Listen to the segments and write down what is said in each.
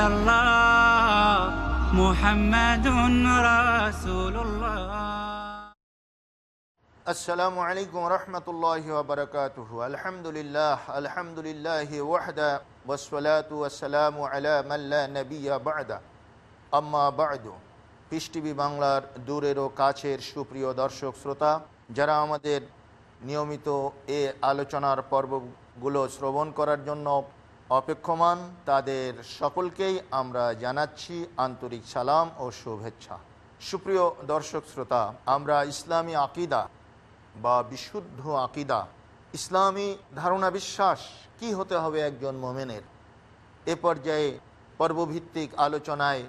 বাংলার দূরের ও আসসালামু আলাইকুম রহমতুল্লাহ আলহামদুলিল্লাহ মাল্লা নবিয়া আম্মা পিস টিভি বাংলার দূরেরও কাছের সুপ্রিয় দর্শক শ্রোতা, যারা আমাদের নিয়মিত এ আলোচনার পর্বগুলো শ্রবণ করার জন্য অপেক্ষমান তাদের সকলকেই আমরা জানাচ্ছি আন্তরিক সালাম ও শুভেচ্ছা। সুপ্রিয় দর্শক শ্রোতা, আমরা ইসলামী আকিদা বা বিশুদ্ধ আকিদা, ইসলামী ধারণা বিশ্বাস কি হতে হবে একজন মোমেনের? এ পর্যায়ে পর্বভিত্তিক আলোচনায়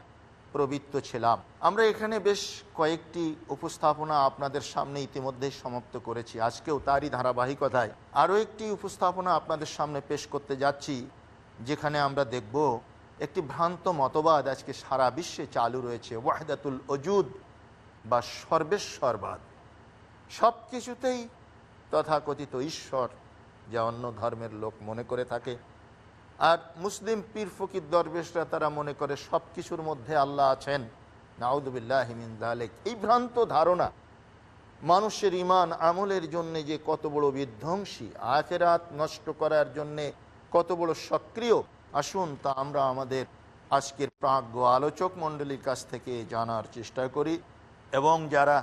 প্রবৃত্ত ছিলাম। আমরা এখানে বেশ কয়েকটি উপস্থাপনা আপনাদের সামনে ইতিমধ্যে সমাপ্ত করেছি। আজকেও তারই ধারাবাহিকতায় আরও একটি উপস্থাপনা আপনাদের সামনে পেশ করতে যাচ্ছি। যেখানে আমরা দেখব একটি ভ্রান্ত মতবাদ আজকে সারা বিশ্বে চালু রয়েছে, ওয়াহদাতুল অজুদ বা সর্বেশ্বরবাদ। সব কিছুতেই তথাকথিত ঈশ্বর যা অন্য ধর্মের লোক মনে করে থাকে। আর মুসলিম পীর ফকির দরবেশরা তারা মনে করে সব কিছুর মধ্যে আল্লাহ আছেন। নাউদুবিল্লাহমিন দালেক এই ভ্রান্ত ধারণা মানুষের ইমান আমলের জন্য যে কত বড় বিধ্বংসী, আখেরাত নষ্ট করার জন্যে কত বড় সক্রিয়? আসুন তা আমরা আমাদের আজকের প্রাজ্ঞ আলোচক মণ্ডলীর কাছ থেকে জানার চেষ্টা করি এবং যারা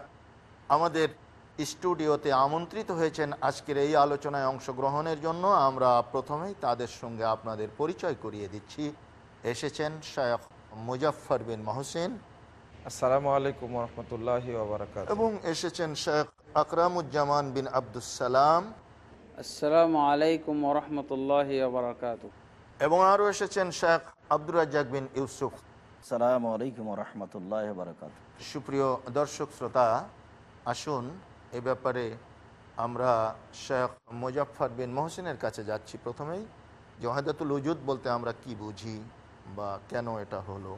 আমাদের স্টুডিওতে আমন্ত্রিত হয়েছেন আজকের এই আলোচনায় অংশগ্রহণের জন্য আমরা প্রথমেই তাদের সঙ্গে আপনাদের পরিচয় করিয়ে দিচ্ছি। এসেছেন শেখ মুজফর বিন মহসিন। আসসালামু আলাইকুম রহমতুল্লাহ এবং এসেছেন শেখ আকরামুজ্জামান বিন আব্দুসালাম আসসালামু আলাইকুম ওরহমতুল্লাহ বারকাত এবং আরও এসেছেন শেখ আব্দুর রাজ্জাক বিন ইউসুফ। সালাম আলাইকুম রহমতুল্লাহ বারকাত সুপ্রিয় দর্শক শ্রোতা আসুন এ ব্যাপারে আমরা শেখ মুজাফর বিন মহসিনের কাছে যাচ্ছি প্রথমেই। জহাদাতুল উজুদ বলতে আমরা কি বুঝি বা কেন এটা হলো?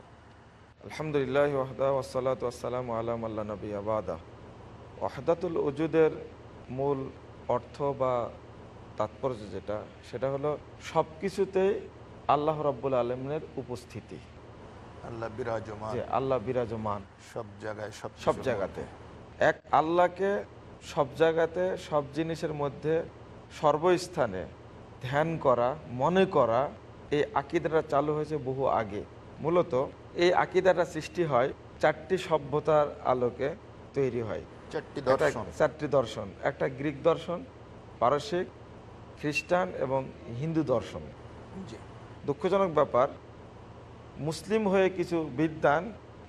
আলহামদুলিল্লাহ ওয়াহদা ওসালাত ওয়াসালাম আলাম আল্লাহ নবী আবাদা ওয়াহদাতুল উজুদের মূল অর্থ বা তাৎপর্য যেটা সেটা হলো সব কিছুতেই আল্লাহ রব্বুল আলমের উপস্থিতি। আল্লাহ বিরাজমান। আল্লাহ বিরাজমান। সব জায়গায় সব সব জায়গাতে। এক আল্লাহকে সব জায়গাতে সব জিনিসের মধ্যে সর্বস্থানে ধ্যান করা মনে করা এই আকিদাটা চালু হয়েছে বহু আগে। মূলত এই আকিদাটা সৃষ্টি হয় চারটি সভ্যতার আলোকে তৈরি হয়। চারটি দর্শন। চারটি দর্শন। একটা গ্রিক দর্শন পারসিক খ্রিস্টান এবং হিন্দু দর্শন। দুঃখজনক ব্যাপার মুসলিম হয়ে কিছু বিদ্যান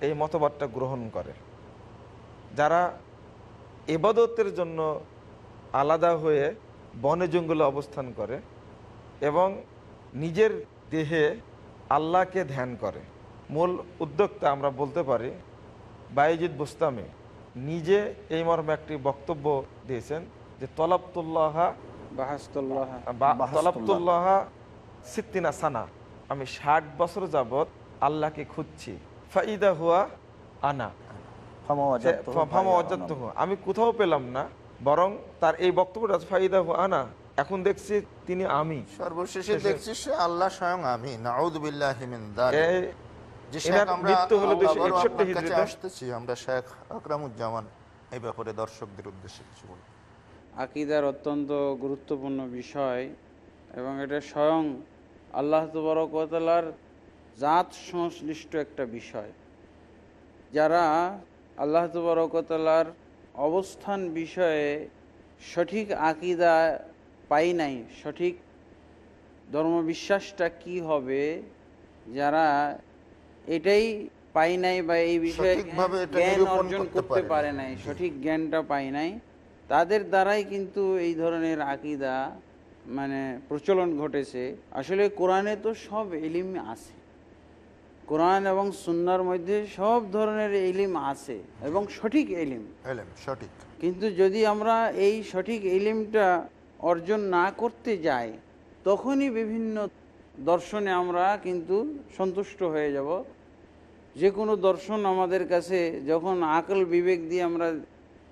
এই মতবাদটা গ্রহণ করে। যারা এবাদতের জন্য আলাদা হয়ে বনে জঙ্গলে অবস্থান করে এবং নিজের দেহে আল্লাহকে ধ্যান করে। মূল উদ্যোক্তা আমরা বলতে পারি বাইজিদ বুস্তামি। নিজে এই মর্মে একটি বক্তব্য দিয়েছেন যে তলাবতুল্লাহা সিদ্দিনা সানা। আমি ষাট বছর যাবত আল্লাহকে খুঁজছি। ফাইদা হুয়া আনা। আমি কোথাও পেলাম না বরং তার এই বক্তব্যটা ফাইদা হুয়া আনা। এখন দেখছি তিনি আমি। সর্বশেষে দেখছি সে আল্লাহ স্বয়ং আমি। নাউদুবিল্লাহ যালিক। এই যে এনার শেখ আমরা মৃত্যু হলো আবারও 261 আপনার কাছে হিজরিতে। আসতেছি। আমরা শেখ আকরামুজ্জামান এই ব্যাপারে দর্শকদের উদ্দেশ্যে কিছু বলি। আকিদার অত্যন্ত গুরুত্বপূর্ণ বিষয় এবং এটা স্বয়ং আল্লাহ তবরকতালার জাত সংশ্লিষ্ট একটা বিষয়। যারা আল্লাহ তবরকতালার অবস্থান বিষয়ে সঠিক আকিদা পাই নাই সঠিক ধর্মবিশ্বাসটা কি হবে যারা এটাই পাই নাই বা এই বিষয়ে জ্ঞান অর্জন করতে পারে নাই। সঠিক জ্ঞানটা পাই নাই তাদের দ্বারাই কিন্তু এই ধরনের আকিদা মানে প্রচলন ঘটেছে। আসলে কোরআনে তো সব এলিম আছে। কোরআন এবং সুন্নার মধ্যে সব ধরনের এলিম আছে এবং সঠিক এলিম। সঠিক। কিন্তু যদি আমরা এই সঠিক এলিমটা অর্জন না করতে যাই তখনই বিভিন্ন দর্শনে আমরা কিন্তু সন্তুষ্ট হয়ে যাব। যে কোনো দর্শন আমাদের কাছে যখন আকল বিবেক দিয়ে আমরা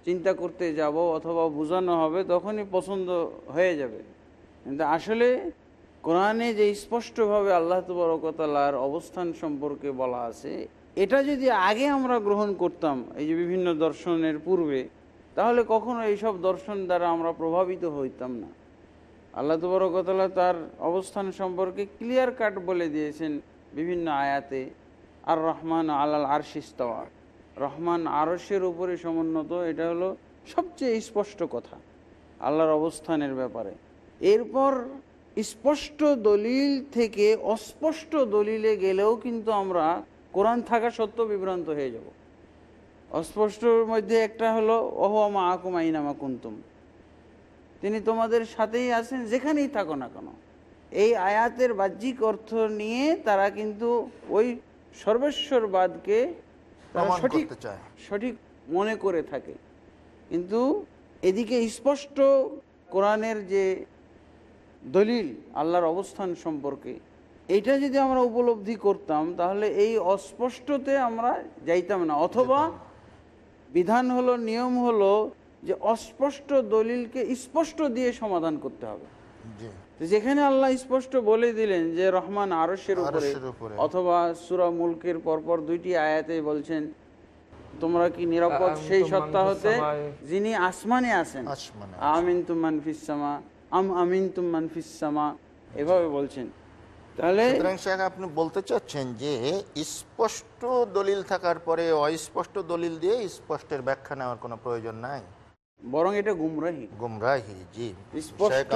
চিন্তা করতে যাব অথবা বোঝানো হবে, তখনই পছন্দ হয়ে যাবে। কিন্তু আসলে কোরআনে যে স্পষ্টভাবে আল্লাহ তবরকতালার অবস্থান সম্পর্কে বলা আছে, এটা যদি আগে আমরা গ্রহণ করতাম, এই যে বিভিন্ন দর্শনের পূর্বে, তাহলে কখনো এইসব দর্শন দ্বারা আমরা প্রভাবিত হইতাম না। আল্লাহ তবরকতলা তার অবস্থান সম্পর্কে ক্লিয়ার কাট বলে দিয়েছেন বিভিন্ন আয়াতে, আর রহমান আলাল আরশিস্তাওয়া রহমান আরসের উপরে সমুন্নত, এটা হলো সবচেয়ে স্পষ্ট কথা, আল্লাহর অবস্থানের ব্যাপারে। এরপর স্পষ্ট দলিল থেকে অস্পষ্ট দলিলে গেলেও কিন্তু আমরা কোরআন থাকা সত্ত্বেও বিভ্রান্ত হয়ে যাব। অস্পষ্টর মধ্যে একটা হলো ওহমা আকুম আইনামা কুন্তুম? তিনি তোমাদের সাথেই আছেন, যেখানেই থাকো না কেন। এই আয়াতের বাহ্যিক অর্থ নিয়ে তারা কিন্তু ওই সর্বেশ্বরবাদকে সঠিক সঠিক মনে করে থাকে। কিন্তু এদিকে স্পষ্ট কোরআনের যে দলিল আল্লাহর অবস্থান সম্পর্কে এইটা যদি আমরা উপলব্ধি করতাম তাহলে এই অস্পষ্টতে আমরা যাইতাম না। অথবা বিধান হলো নিয়ম হলো যে অস্পষ্ট দলিলকে স্পষ্ট দিয়ে সমাধান করতে হবে। যেখানে আল্লাহ স্পষ্ট বলে দিলেন যে রহমান আরশের উপরে অথবা সুরা মুলকের পরপর দুইটি আয়াতে বলছেন তোমরা কি নিরাপদ সেই সত্তা হতে যিনি আসমানে আছেন? আমিন তুমান ফিসামা আম আমিন তুমান ফিসামা এভাবে বলছেন। তাহলে আপনি বলতে চাচ্ছেন যে স্পষ্ট দলিল থাকার পরে অস্পষ্ট দলিল দিয়ে স্পষ্টের ব্যাখ্যা নেওয়ার কোনো প্রয়োজন নাই? বরং এটা গুমরাহি। গুমরাহি জি। স্পষ্ট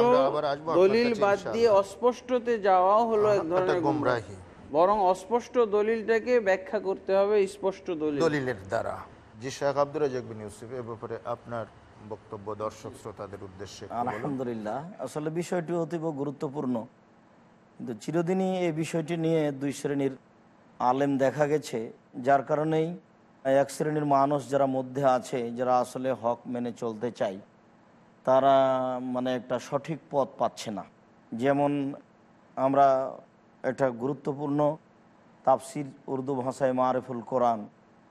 দলিল বাদ দিয়ে অস্পষ্টতে যাওয়াও হলো এক ধরনের গুমরাহি। গুমরাহি। বরং অস্পষ্ট দলিলটাকে ব্যাখ্যা করতে হবে স্পষ্ট দলিল। দলিলের দ্বারা। জি শেখ আব্দুর রাজাক বিন ইউসুফ এ ব্যাপারে আপনার বক্তব্য দর্শক শ্রোতাদের উদ্দেশ্যে আলহামদুলিল্লাহ। আসলে বিষয়টি অতীব গুরুত্বপূর্ণ। কিন্তু চিরদিনই এই বিষয়টি নিয়ে দুই শ্রেণির আলেম দেখা গেছে যার কারণেই এক শ্রেণির মানুষ যারা মধ্যে আছে, যারা আসলে হক মেনে চলতে চায়, তারা মানে একটা সঠিক পথ পাচ্ছে না। যেমন আমরা একটা গুরুত্বপূর্ণ তাফসির উর্দু ভাষায় মারেফুল কোরআন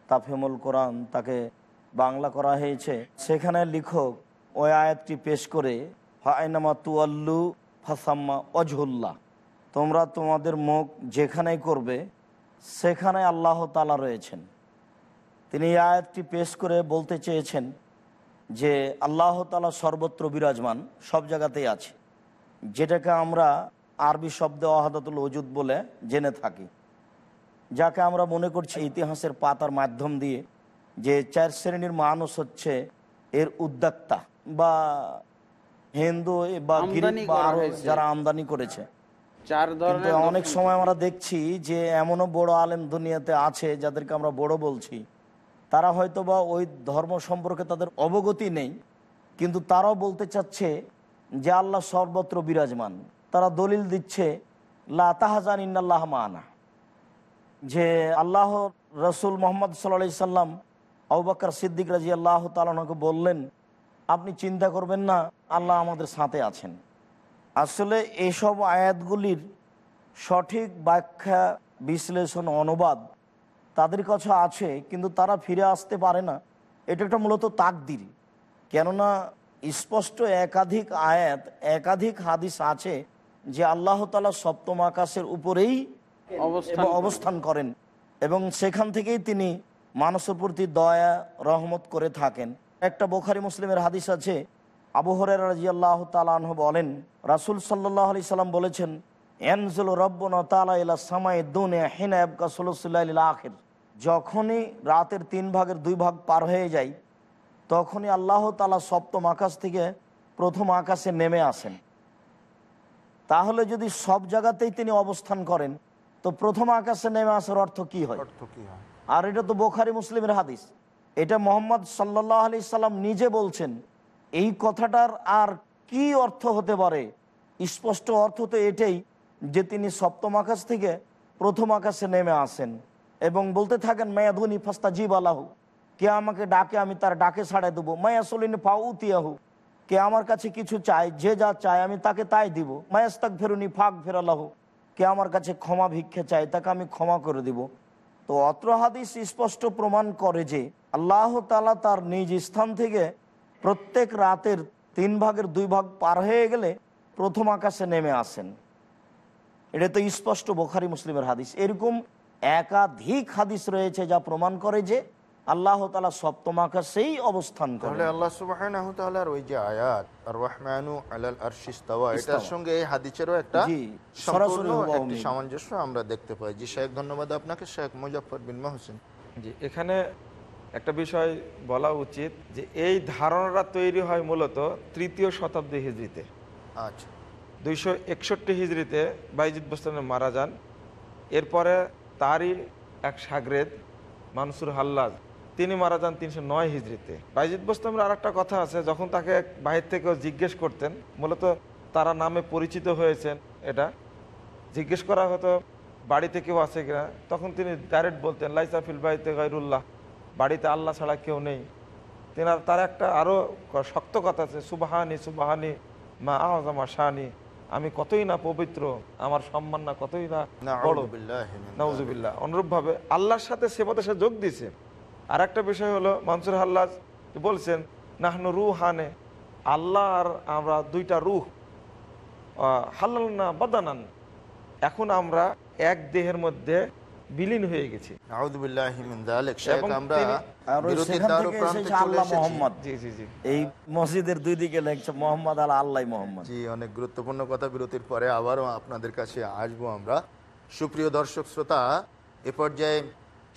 তাফেমুল কোরআন তাকে বাংলা করা হয়েছে। সেখানে লিখক ওই আয়াতটি পেশ করে, ফাইনামা তুয়াল্লু ফাসাম্মা অজহুল্লাহ তোমরা তোমাদের মুখ যেখানেই করবে, সেখানে আল্লাহ তালা রয়েছেন। তিনি এই আয়াতটি পেশ করে বলতে চেয়েছেন যে আল্লাহ তালা সর্বত্র বিরাজমান সব জায়গাতেই আছে। যেটাকে আমরা আরবি শব্দে অহাদাতুল ওজুদ বলে জেনে থাকি। যাকে আমরা মনে করছি ইতিহাসের পাতার মাধ্যম দিয়ে যে চার শ্রেণির মানুষ হচ্ছে এর উদ্যোক্তা বা হিন্দু বা আরও যারা আমদানি করেছে। চার ধরনের অনেক সময় আমরা দেখছি যে এমনও বড় আলেম দুনিয়াতে আছে যাদেরকে আমরা বড় বলছি। তারা হয়তো বা ওই ধর্ম সম্পর্কে তাদের অবগতি নেই, কিন্তু তারাও বলতে চাচ্ছে যে আল্লাহ সর্বত্র বিরাজমান। তারা দলিল দিচ্ছে, লা তাহাজান ইন্নাল্লাহ মানা যে আল্লাহ রসুল মোহাম্মদ সাল্লা সাল্লাম আউবাক্কর সিদ্দিক রাজি আল্লাহ তালকে বললেন, আপনি চিন্তা করবেন না, আল্লাহ আমাদের সাথে আছেন। আসলে এসব আয়াতগুলির সঠিক ব্যাখ্যা, বিশ্লেষণ, অনুবাদ তাদের কাছে আছে কিন্তু তারা ফিরে আসতে পারে না। এটা একটা মূলত তাকদির। কেননা স্পষ্ট একাধিক আয়াত একাধিক হাদিস আছে যে আল্লাহ তালা সপ্তম আকাশের উপরেই অবস্থান করেন। এবং সেখান থেকেই তিনি মানুষের প্রতি দয়া রহমত করে থাকেন। একটা বোখারি মুসলিমের হাদিস আছে আবহরের রাজি আল্লাহ তালাহ বলেন রাসুল সাল্লাহ আলি সাল্লাম বলেছেন এনজুল রব্বন তালা ইলা সামাই দুনে হিনা এবকা সলসুল্লাহ আখের। যখনই রাতের তিন ভাগের দুই ভাগ পার হয়ে যায় তখনই আল্লাহ তালা সপ্তম আকাশ থেকে প্রথম আকাশে নেমে আসেন। তাহলে যদি সব জায়গাতেই তিনি অবস্থান করেন তো প্রথম আকাশে নেমে আসার অর্থ কি হয়? অর্থ কি হয়? আর এটা তো বোখারি মুসলিমের হাদিস। এটা মোহাম্মদ সাল্লাহ আলি সাল্লাম নিজে বলছেন এই কথাটার আর কি অর্থ হতে পারে? স্পষ্ট অর্থ তো এটাই যে তিনি সপ্তম আকাশ থেকে প্রথম আকাশে নেমে আসেন। এবং বলতে থাকেন মায়াধুনি ফাস্তা জিব আলাহ কে আমাকে ডাকে আমি তার ডাকে ছাড়াই দেবো। মায়া সলিনী পাউতিয়াহু কে আমার কাছে কিছু চায়, যে যা চায় আমি তাকে তাই দিব। মায়াস্তাক ফেরুনি ফাঁক ফেরালাহ। কে আমার কাছে ক্ষমা ভিক্ষে চায়, তাকে আমি ক্ষমা করে দিব। তো অত্র হাদিস স্পষ্ট প্রমাণ করে যে আল্লাহ তালা তার নিজ স্থান থেকে প্রত্যেক রাতের তিন ভাগের দুই ভাগ পার হয়ে গেলে প্রথম আকাশে নেমে আসেন। এটা তো স্পষ্ট বোখারি মুসলিমের হাদিস। এরকম একাধিক হাদিস রয়েছে যা প্রমাণ করে যে আল্লাহ তালা সপ্তম আকাশেই অবস্থান করে তাহলে আল্লাহ সুবহানাহু তাআলার ওই যে আয়াত আর রহমানু আলাল আরশি ইস্তাওয়া এটার সঙ্গে এই হাদিসেরও একটা সরাসরি একটি সামঞ্জস্য আমরা দেখতে পাই। জি শেখ ধন্যবাদ আপনাকে। শেখ মুজাফফর বিন মহসিন। জি এখানে একটা বিষয় বলা উচিত যে এই ধারণাটা তৈরি হয় মূলত তৃতীয় শতাব্দী হিজড়িতে। আচ্ছা। দুইশো একষট্টি হিজড়িতে বাইজিদ বোস্তানে মারা যান। এরপরে তারই এক সাগরেদ মানসুর হাল্লাজ তিনি মারা যান তিনশো নয় হিজড়িতে। বাইজিদ বোস্তামের আর একটা কথা আছে, যখন তাকে বাহির থেকে জিজ্ঞেস করতেন, মূলত তারা নামে পরিচিত হয়েছেন এটা। জিজ্ঞেস করা হতো, বাড়িতে কেউ আছে কিনা? তখন তিনি ডাইরেক্ট বলতেন লাইসাফিল বাড়িতে গাইরুল্লাহ বাড়িতে আল্লাহ ছাড়া কেউ নেই। তেনার তার একটা আরও শক্ত কথা আছে, সুবাহানি সুবাহানি মা আহ আহজামা শাহানি আমি কতই না পবিত্র আমার সম্মান না কতই না বড়। অনুরূপ অনুরূপভাবে আল্লাহর সাথে সেবাতে সে যোগ দিয়েছে। আর একটা বিষয় হলো মানসুর হাল্লাজ বলছেন নাহনু রু হানে আল্লাহ আর আমরা দুইটা রুহ হাল্লা না বাদানান। এখন আমরা এক দেহের মধ্যে বিলীন হয়ে গেছি। মিন এই মসজিদের দুই দিকে লেখছে মোহাম্মদ আল আল্লাহ মোহাম্মদ। জি অনেক গুরুত্বপূর্ণ কথা বিরতির পরে আবারও আপনাদের কাছে আসব আমরা। সুপ্রিয় দর্শক শ্রোতা এ পর্যায়ে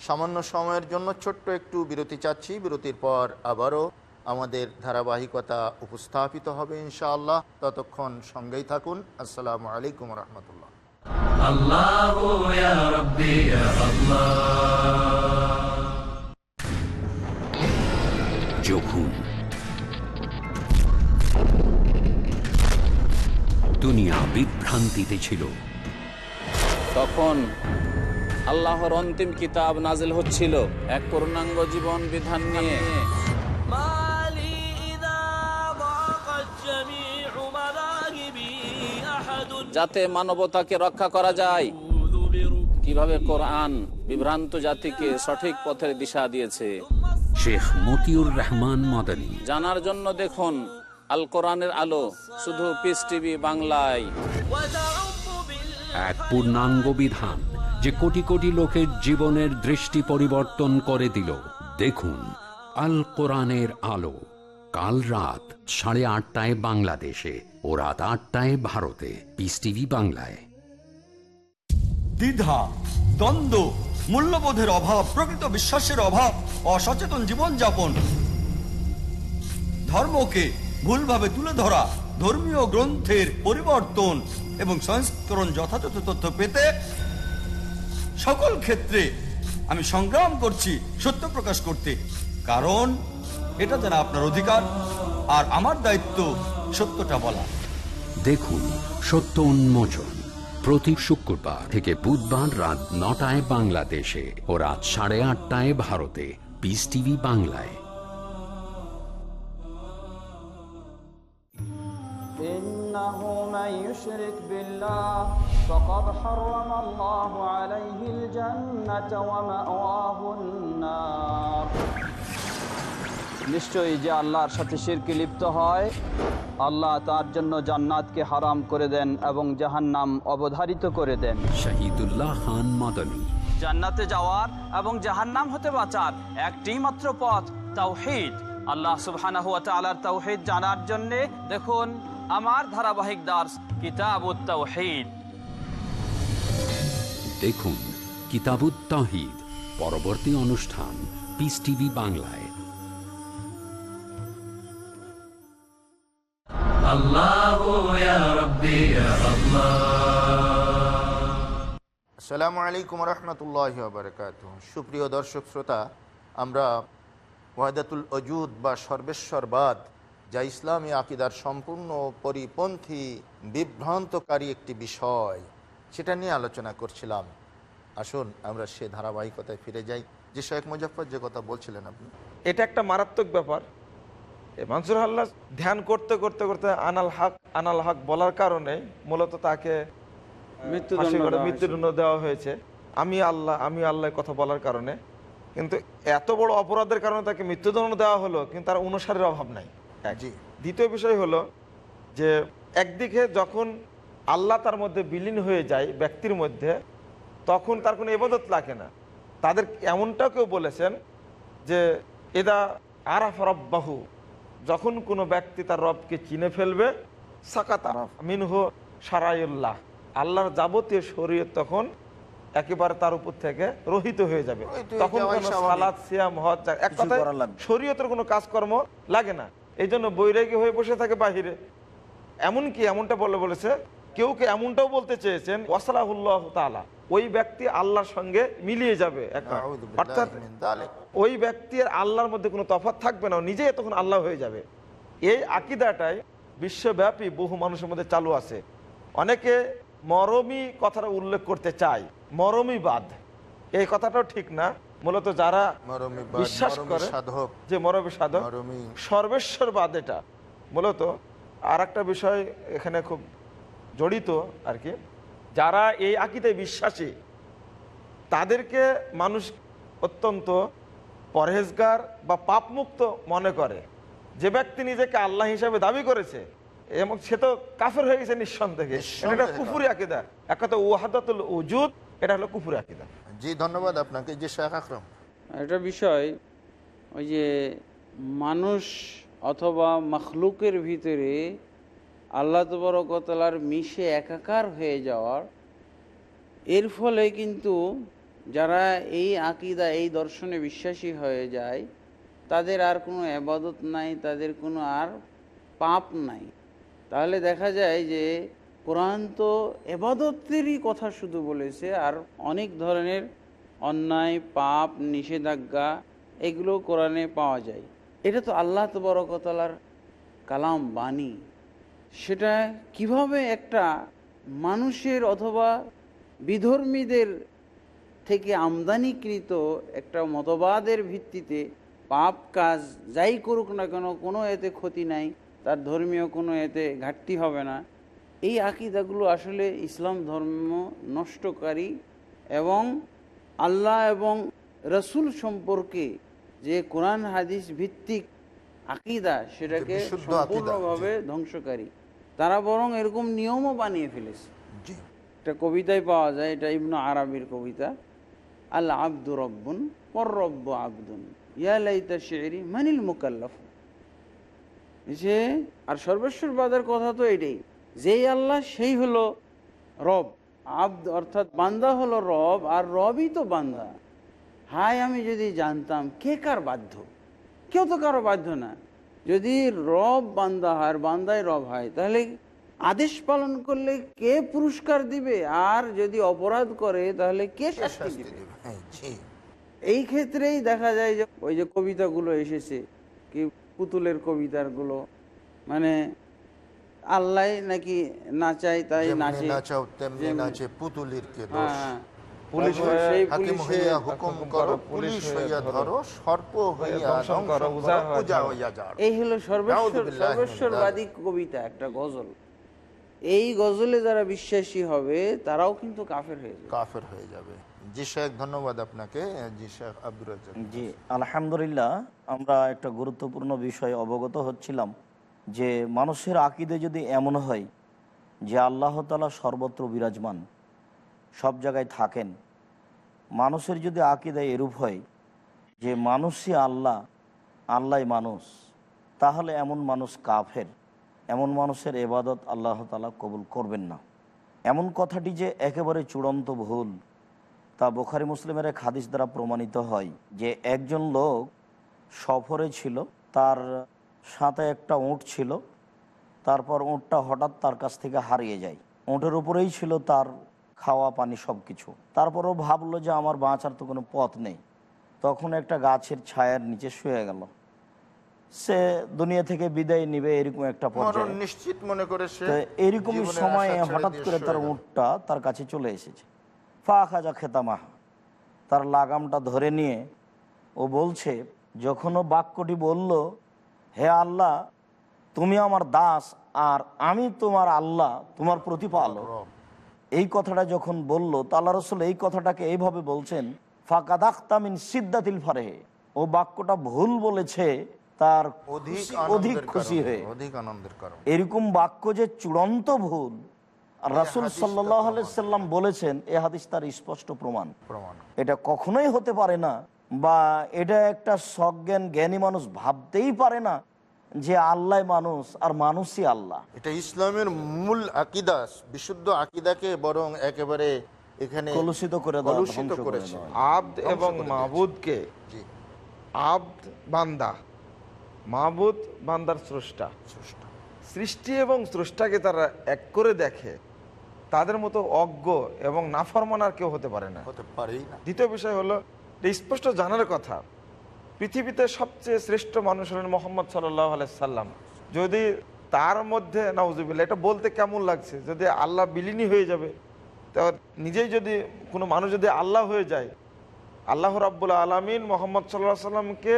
সামান্য সময়ের জন্য ছোট্ট একটু বিরতি চাচ্ছি। বিরতির পর আবারও আমাদের ধারাবাহিকতা উপস্থাপিত হবে ইনশাআল্লাহ। ততক্ষণ সঙ্গেই থাকুন। আসসালামু আলাইকুম রহমতুল্লাহ। الله يا ربي يا الله যখন দুনিয়া বিভ্রান্তিতে ছিল তখন আল্লাহর অন্তিম কিতাব নাজিল হচ্ছিল এক পূর্ণাঙ্গ জীবন বিধান নিয়ে যাতে মানবতাকে রক্ষা করা যায়। কীভাবে কোরআন বিভ্রান্ত জাতিকে সঠিক পথের দিশা দিয়েছে। শেখ মতিউর রহমান মদনী। জানার জন্য দেখুন আল কোরআনের আলো শুধু পিস টিভি বাংলায়। এক পূর্ণাঙ্গ বিধান যে কোটি কোটি লোকের জীবনের দৃষ্টি পরিবর্তন করে দিল। দেখুন আল কোরআনের আলো। কাল রাত সাড়ে আটটায় বাংলাদেশে ও রাত আটটায় ভারতে। পিস টিভি বাংলায়। দ্বিধা, দ্বন্দ্ব, মূল্যবোধের অভাব, প্রকৃত বিশ্বাসের অভাব, অসচেতন জীবনযাপন। ধর্মকে ভুলভাবে তুলে ধরা, ধর্মীয় গ্রন্থের পরিবর্তন এবং সংস্করণ যথাযথ তথ্য পেতে সকল ক্ষেত্রে আমি সংগ্রাম করছি সত্য প্রকাশ করতে। কারণ এটা যেন আপনার অধিকার আর আমার দায়িত্ব সত্যটা বলা দেখুন সত্য উন্মোচন প্রতি শুক্রবার থেকে বুধবার রাত নটায় বাংলাদেশে ও রাত সাড়ে আটটায় ভারতে পিস টিভি বাংলায় إنه من يشرك بالله فقد حرم الله عليه الجنة ومأواه النار নিশ্চয়ই যে আল্লাহর সাথে শিরকে লিপ্ত হয় আল্লাহ তার জন্য জান্নাতকে হারাম করে দেন এবং জাহান্নাম অবধারিত করে দেন। শহীদুল্লাহ খান মাদানী। জান্নাতে যাওয়ার এবং জাহান্নাম হতে বাঁচার একটি মাত্র পথ তাওহীদ। আল্লাহ সুবহানাহু ওয়া তাআলার তাওহীদ জানার জন্য দেখুন আমার ধারাবাহিক দাস কিতাবুত তাওহীদ। দেখুন কিতাবুত তাহিদ পরবর্তী অনুষ্ঠান পিস টিভি বাংলায়। الله يا ربي يا الله আসসালামু আলাইকুম রহমতুল্লাহ বারকাত সুপ্রিয় দর্শক শ্রোতা আমরা ওয়াদাতুল অজুদ বা সর্বেশ্বরবাদ যা ইসলামী আকিদার সম্পূর্ণ পরিপন্থী বিভ্রান্তকারী একটি বিষয় সেটা নিয়ে আলোচনা করছিলাম আসুন আমরা সে ধারাবাহিকতায় ফিরে যাই যে শেখ মুজফর যে কথা বলছিলেন আপনি এটা একটা মারাত্মক ব্যাপার এ মানসুর আল্লাহ ধ্যান করতে করতে করতে আনাল হক আনাল হক বলার কারণে মূলত তাকে মৃত্যুদণ্ড দেওয়া হয়েছে আমি আল্লাহ আমি আল্লাহ কথা বলার কারণে কিন্তু এত বড় অপরাধের কারণে তাকে মৃত্যুদণ্ড দেওয়া হলো কিন্তু তার অনুসারের অভাব নাই। জি। দ্বিতীয় বিষয় হলো যে একদিকে যখন আল্লাহ তার মধ্যে বিলীন হয়ে যায় ব্যক্তির মধ্যে তখন তার কোনো এবাদত লাগে না তাদের এমনটাও কেউ বলেছেন যে এদা আরাফ রব্বাহু যখন কোনো ব্যক্তি তার রবকে চিনে ফেলবে সাকাত আরফ মিনহ সারাইল্লাহ আল্লাহর যাবতীয় শরীর তখন একেবারে তার উপর থেকে রহিত হয়ে যাবে। তখন এটা কোনো সালাদ সিয়াম হজ এক কথায় করা লাগবে না। শরীয়তের কোনো কাজকর্ম লাগে না। এই জন্য বৈরাগী হয়ে বসে থাকে বাহিরে। এমনকি এমনটা বলে বলেছে কেউ কে এমনটাও বলতে চেয়েছেন ওয়াসালাহুল্লাহ তাআলা ওই ব্যক্তি আল্লাহর সঙ্গে মিলিয়ে যাবে অর্থাৎ ওই ব্যক্তির আল্লাহর মধ্যে কোনো তফাৎ থাকবে না নিজেই তখন আল্লাহ হয়ে যাবে। এই আকিদাটাই বিশ্বব্যাপী বহু মানুষের মধ্যে চালু আছে। অনেকে মরমী কথাটা উল্লেখ করতে চায় মরমী বাদ এই কথাটাও ঠিক না। মূলত যারা বিশ্বাস করে সাধক যে মরমী সাধক সর্বেশ্বরবাদ এটা। মূলত আর একটা বিষয় এখানে খুব জড়িত আর কি যারা এই আকিতে বিশ্বাসী তাদেরকে মানুষ অত্যন্ত পরহেজগার বা পাপমুক্ত মনে করে। যে ব্যক্তি নিজেকে আল্লাহ হিসাবে দাবি করেছে এবং সে তো কাফের হয়ে গেছে নিঃসন্দেহে। এটা কুফুরি। আকিদা। এক কথা ওয়াহাদাতুল উজুদ এটা হলো কুফুরি আকিদা। জি ধন্যবাদ আপনাকে। যে শেখ আকরম। একটা বিষয় ওই যে মানুষ অথবা মখলুকের ভিতরে আল্লাহ তবরকতলার মিশে একাকার হয়ে যাওয়ার। এর ফলে কিন্তু যারা এই আকিদা, এই দর্শনে বিশ্বাসী হয়ে যায়, তাদের আর কোনো আবাদত নাই, তাদের কোনো আর পাপ নাই। তাহলে দেখা যায় যে কোরআন তো এবাদতেরই কথা শুধু বলেছে, আর অনেক ধরনের অন্যায়, পাপ, নিষেধাজ্ঞা এগুলো কোরআনে পাওয়া যায়। এটা তো আল্লাহ তবরকতলার কালাম বাণী। সেটা কীভাবে একটা মানুষের অথবা বিধর্মীদের থেকে আমদানিকৃত একটা মতবাদের ভিত্তিতে পাপ কাজ যাই করুক না কেন, কোনো এতে ক্ষতি নাই, তার ধর্মীয় কোনো এতে ঘাটতি হবে না। এই আকিদাগুলো আসলে ইসলাম ধর্ম নষ্টকারী এবং আল্লাহ এবং রসুল সম্পর্কে যে কোরআন হাদিস ভিত্তিক আকিদা সেটাকে সম্পূর্ণভাবে ধ্বংসকারী। তারা বরং এরকম নিয়মও বানিয়ে ফেলেছে। একটা কবিতায় পাওয়া যায় এটা ইবনু আরবির কবিতা। আল আব্দু রব্বুন পর রব্ব আব্দুন। ইয়া লাইতা শেরি মানিল মুকাল্লাফ। যে আর সর্বেশ্বরবাদের কথা তো এটাই। যেই আল্লাহ সেই হলো রব। আব্দ অর্থাৎ বান্দা হলো রব আর রবই তো বান্দা। হায় আমি যদি জানতাম কে কার বাধ্য। কেউ তো কারও বাধ্য না। যদি রব বান্দা হয় আর বান্দাই রব হয় তাহলে আদেশ পালন করলে কে পুরস্কার দিবে? আর যদি অপরাধ করে তাহলে কে শাস্তি দিবে? হ্যাঁ এই ক্ষেত্রেই দেখা যায় যে ওই যে কবিতাগুলো এসেছে কি পুতুলের কবিতাগুলো মানে আল্লাহ নাকি নাচাই তাই নাচে। পুতুলির। পুলিশ তারপরে সেই হাকিম হইয়া হুকুম হুকুম করো করো, পুলিশ পুলিশ হইয়া হইয়া ধরো সর্প হইয়া ধ্বংসন ধ্বংসন করো, করো উজা হইয়া পূজা হইয়া যাও। এই হলো সর্বেশ্বর নাউযুবিল্লাহি সর্বেশ্বরবাদী কবিতা একটা গজল। এই গজলে যারা বিশ্বাসী হবে তারাও কিন্তু কাফের হয়ে যাবে। কাফের হয়ে যাবে। জি শেখ ধন্যবাদ আপনাকে। জি শেখ আব্দুর জি আলহামদুলিল্লাহ আমরা একটা গুরুত্বপূর্ণ বিষয় অবগত হচ্ছিলাম যে মানুষের আকিদে যদি এমন হয় যে আল্লাহ তালা সর্বত্র বিরাজমান সব জায়গায় থাকেন। মানুষের যদি আকিদায় এরূপ হয় যে মানুষই আল্লাহ আল্লাহ মানুষ, তাহলে এমন মানুষ কাফের, এমন মানুষের এবাদত আল্লাহ তালা কবুল করবেন না। এমন কথাটি যে একেবারে চূড়ান্ত ভুল, তা বোখারি মুসলিমের এক হাদিস দ্বারা প্রমাণিত হয় যে একজন লোক সফরে ছিল, তার সাথে একটা উঁট ছিল, তারপর উঁটটা হঠাৎ তার কাছ থেকে হারিয়ে যায়। উঁটের উপরেই ছিল তার খাওয়া পানি সব কিছু তারপরও ভাবলো যে আমার বাঁচার তো কোনো পথ নেই। তখন একটা গাছের ছায়ার নিচে শুয়ে গেল। সে দুনিয়া থেকে বিদায় নিবে এরকম একটা নিশ্চিত মনে করে সে তো এরকমই সময়ে হঠাৎ করে তার। উঁটটা তার কাছে চলে এসেছে। ফা খাজা খেতামাহা তার লাগামটা ধরে নিয়ে ও বলছে যখন ও বাক্যটি বলল হে আল্লাহ তুমি আমার দাস আর আমি তোমার আল্লাহ তোমার প্রতিপালক। এই কথাটা যখন বলল তো আল্লাহ রসুল এই কথাটাকে এইভাবে বলছেন ফাকাদাখতামিন সিদ্দাতিল ফারেহে। ও বাক্যটা ভুল বলেছে তার অধিক খুশি- হয়ে। এরকম বাক্য যে চূড়ান্ত ভুল রাসুল সাল্লাম বলেছেন এ হাদিস তার স্পষ্ট প্রমাণ। এটা কখনোই হতে পারে না বা এটা একটা সজ্ঞান জ্ঞানী মানুষ ভাবতেই পারে না যে আল্লাহ মানুষ আর মানুষই আল্লাহ। এটা ইসলামের মূল আকিদা বিশুদ্ধ আকিদাকে বরং একেবারে এখানে কলুষিত করে কলুষিত করেছে। আব্দ এবং মাহবুদকে আব্দ বান্দা মাহবুদ বান্দার স্রষ্টা। স্রষ্টা। সৃষ্টি এবং স্রষ্টাকে তারা এক করে দেখে তাদের মতো অজ্ঞ এবং নাফরমান আর কেউ হতে পারে না। হতে পারেই না। দ্বিতীয় বিষয় হলো যে স্পষ্ট জানার কথা। পৃথিবীতে সবচেয়ে শ্রেষ্ঠ মানুষ হলেন মোহাম্মদ সাল্লাহ সাল্লাম। যদি তার মধ্যে নাউজুবিল্লা এটা বলতে কেমন লাগছে? যদি আল্লাহ বিলীনই হয়ে যাবে, তা নিজেই যদি কোনো মানুষ যদি আল্লাহ হয়ে যায়, আল্লাহ রাব্বুল আলমিন মোহাম্মদ সাল্লাহ সাল্লামকে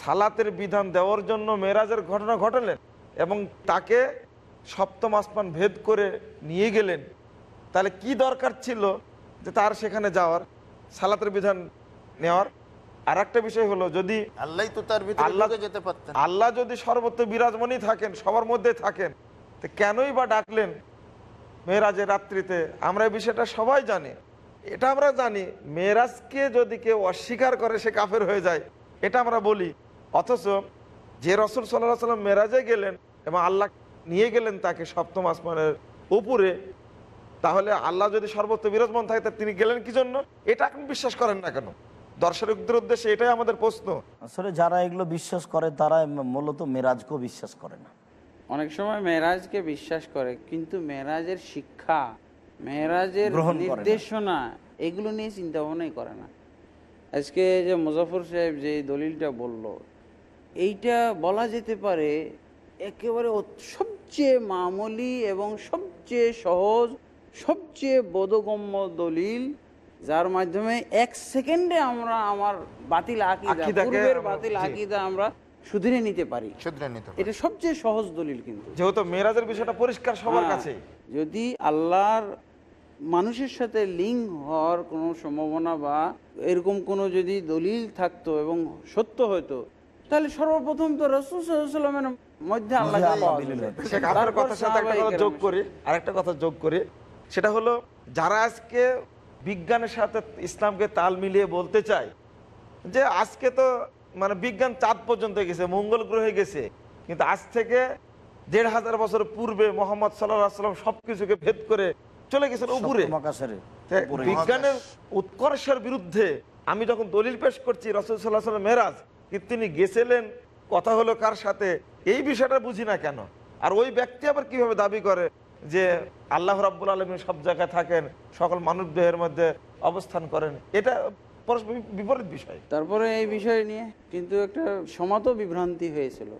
সালাতের বিধান দেওয়ার জন্য মেরাজের ঘটনা ঘটালেন এবং তাকে সপ্তম আসমান ভেদ করে নিয়ে গেলেন। তাহলে কি দরকার ছিল যে তার সেখানে যাওয়ার, সালাতের বিধান নেওয়ার? আর একটা বিষয় হলো যদি আল্লাহ তো তার ভিতরে আল্লাহ- যেতে পারতেন। আল্লাহ যদি সর্বত্র বিরাজমানই থাকেন সবার মধ্যে থাকেন তো কেনই বা ডাকলেন মেয়েরাজের রাত্রিতে? আমরা এই বিষয়টা সবাই জানি। এটা আমরা জানি মেয়েরাজকে যদি কেউ অস্বীকার করে সে কাফের হয়ে যায় এটা আমরা বলি। অথচ যে রসুল সাল্লাহ সাল্লাম মেরাজে গেলেন এবং আল্লাহ নিয়ে গেলেন তাকে সপ্তম আসমানের উপরে তাহলে আল্লাহ যদি সর্বত্র বিরাজমান থাকে তা তিনি গেলেন কি জন্য? এটা আপনি বিশ্বাস করেন না কেন? দর্শকদের উদ্দেশ্যে এটাই আমাদের প্রশ্ন। আসলে যারা এগুলো বিশ্বাস করে তারা মূলত মেরাজকেও বিশ্বাস করে না। অনেক সময় মেয়েরাজকে বিশ্বাস করে কিন্তু মেয়েরাজের শিক্ষা না। নির্দেশনা এগুলো নিয়ে চিন্তা ভাবনাই করে না। আজকে যে মুজাফর সাহেব যে দলিলটা বলল এইটা বলা যেতে পারে একেবারে সবচেয়ে মামুলি এবং সবচেয়ে সহজ সবচেয়ে বোধগম্য দলিল যার মাধ্যমে এক সেকেন্ডে আমরা আমার বাতিল আকিদা পূর্বের বাতিল। আকিদা আমরা শুধরে নিতে পারি। শুধরে নিতে এটা সবচেয়ে সহজ দলিল কিন্তু। যেহেতু মেয়েরাজের বিষয়টা পরিষ্কার সবার হ্যাঁ, কাছে। যদি আল্লাহর মানুষের সাথে লিঙ্ক হওয়ার কোনো সম্ভাবনা বা এরকম কোনো যদি দলিল থাকতো এবং সত্য হতো তাহলে সর্বপ্রথম তো রসুলের মধ্যে আল্লাহ যোগ করি আরেকটা কথা যোগ করি। সেটা হলো যারা আজকে বিজ্ঞানের সাথে ইসলামকে তাল মিলিয়ে বলতে চাই যে আজকে তো মানে বিজ্ঞান চাঁদ পর্যন্ত গেছে মঙ্গল গ্রহে গেছে কিন্তু আজ থেকে দেড় হাজার বছর পূর্বে মোহাম্মদ সাল্লাহ সাল্লাম সবকিছুকে ভেদ করে চলে গেছেন উপরে। বিজ্ঞানের উৎকর্ষের বিরুদ্ধে আমি যখন দলিল পেশ করছি রসুল সাল্লাহ সাল্লাম মেরাজ তিনি গেছিলেন? কথা হলো কার সাথে? এই বিষয়টা বুঝি না কেন? আর ওই ব্যক্তি আবার কীভাবে দাবি করে? যে আল্লাহ রাব্বুল আলমী সব জায়গায় থাকেন সকল মানব দেহের মধ্যে অবস্থান করেন এটা পরস্পর বিপরীত বিষয়। তারপরে এই বিষয় নিয়ে কিন্তু একটা সমাত বিভ্রান্তি হয়েছিল।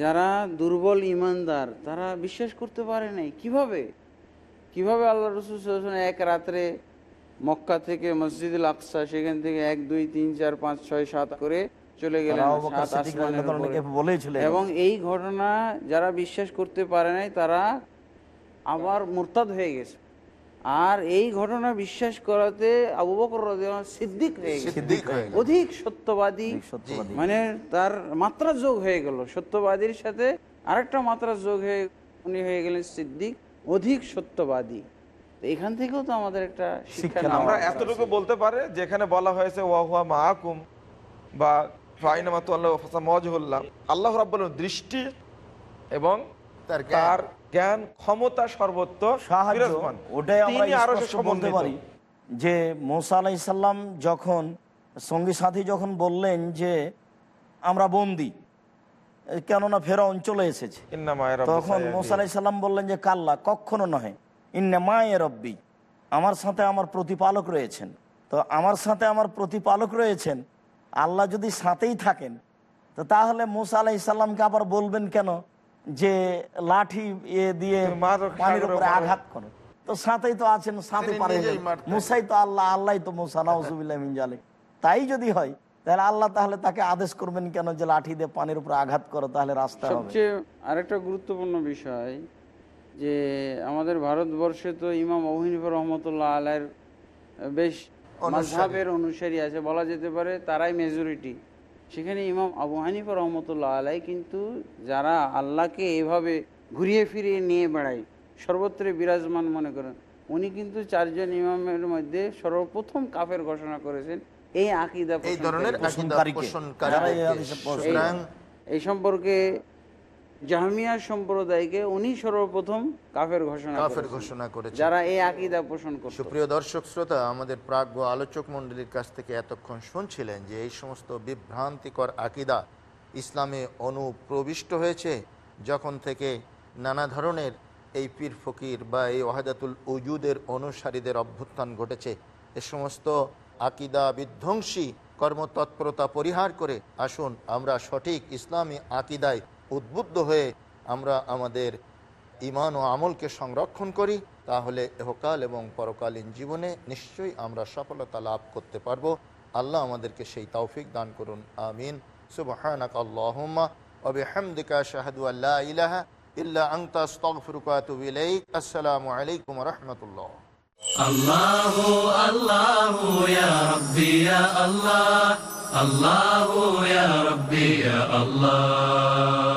যারা দুর্বল ইমানদার তারা বিশ্বাস করতে পারে নাই। কীভাবে? কীভাবে আল্লাহ রসুল এক রাত্রে মক্কা থেকে মসজিদুল আকসা সেখান থেকে এক দুই তিন চার পাঁচ ছয় সাত করে চলে গেলেন এবং এই ঘটনা যারা বিশ্বাস করতে পারে নাই তারা আবার মুরতাদ হয়ে গেছে। আর এই ঘটনা বিশ্বাস করাতে আবু বকর সিদ্দিক হয়ে গেছে। অধিক সত্যবাদী। সত্যবাদী। মানে তার মাত্রা যোগ হয়ে গেল। সত্যবাদীর সাথে আরেকটা মাত্রা যোগ হয়ে উনি হয়ে গেলেন সিদ্দিক। অধিক সত্যবাদী। তো এখান থেকেও তো আমাদের একটা শিক্ষা আমরা এতটুকু বলতে পারে যেখানে বলা হয়েছে ওয়াহুয়া মাহাকুম বা আল্লাহ রাব্বুল দৃষ্টি এবং তার জ্ঞান। ক্ষমতা সর্বত্র ওটাই আমরা বলতে পারি যে মোসা আলাইসাল্লাম যখন সঙ্গী সাথী যখন বললেন যে আমরা বন্দি কেননা ফেরা অঞ্চলে এসেছে তখন। মোসা আলাইসাল্লাম বললেন যে কাল্লা কখনো নহে ইন্নে মায়ে রব্বি আমার সাথে আমার প্রতিপালক রয়েছেন তো আমার সাথে আমার প্রতিপালক রয়েছেন আল্লাহ যদি সাথেই থাকেন তো তাহলে মুসা আলাইসাল্লামকে আবার বলবেন কেন যে লাঠি এ দিয়ে পানির উপরে আঘাত করো। তো সাথেই তো আছেন সাথে পারে মুসাই তো আল্লাহ আল্লাহ তো মুসা নাউজুবিল্লাহ মিন জালিক। তাই যদি হয় তাহলে আল্লাহ তাহলে তাকে আদেশ করবেন কেন যে লাঠি দিয়ে পানির উপর আঘাত করো তাহলে রাস্তা হবে। সবচেয়ে আরেকটা গুরুত্বপূর্ণ বিষয় যে আমাদের ভারতবর্ষে তো ইমাম অহিনিফর রহমতুল্লাহ আলাইয়ের বেশ। মাঝহাবের অনুসারী আছে বলা যেতে পারে তারাই মেজরিটি সেখানে ইমাম আবু হানিফা রহমতুল্লাহ আলাই কিন্তু যারা আল্লাহকে এভাবে ঘুরিয়ে ফিরিয়ে নিয়ে বেড়ায় সর্বত্র বিরাজমান মনে করেন উনি কিন্তু চারজন ইমামের মধ্যে সর্বপ্রথম কাফের ঘোষণা করেছেন এই আকিদা এই ধরনের এই সম্পর্কে জাহামিয়া সম্প্রদায়কে উনি সর্বপ্রথম কাফের ঘোষণা কাফের ঘোষণা করেছে যারা এই আকিদা পোষণ করত। সুপ্রিয় দর্শক শ্রোতা আমাদের প্রাজ্ঞ আলোচক মণ্ডলীর কাছ থেকে এতক্ষণ শুনছিলেন যে এই সমস্ত বিভ্রান্তিকর আকিদা ইসলামে অনুপ্রবিষ্ট হয়েছে যখন থেকে নানা ধরনের এই পীর ফকির বা এই ওয়াহাদাতুল উজুদের অনুসারীদের অভ্যুত্থান ঘটেছে। এ সমস্ত আকিদা বিধ্বংসী কর্মতৎপরতা পরিহার করে আসুন আমরা সঠিক ইসলামী আকিদায় উদ্বুদ্ধ হয়ে আমরা আমাদের ইমান ও আমলকে সংরক্ষণ করি তাহলে এহকাল এবং পরকালীন জীবনে নিশ্চয়ই আমরা সফলতা লাভ করতে পারবো আল্লাহ আমাদেরকে সেই তৌফিক দান করুন আমিন সুবহানাক আল্লাহুম্মা ওয়া বিহামদিকা আশহাদু আল্লা ইলাহা ইল্লা আনতা আস্তাগফিরুকা ওয়া আতুবু ইলাইক আসসালামু আলাইকুম ওয়া রাহমাতুল্লাহ الله الله يا ربي يا الله الله يا ربي يا الله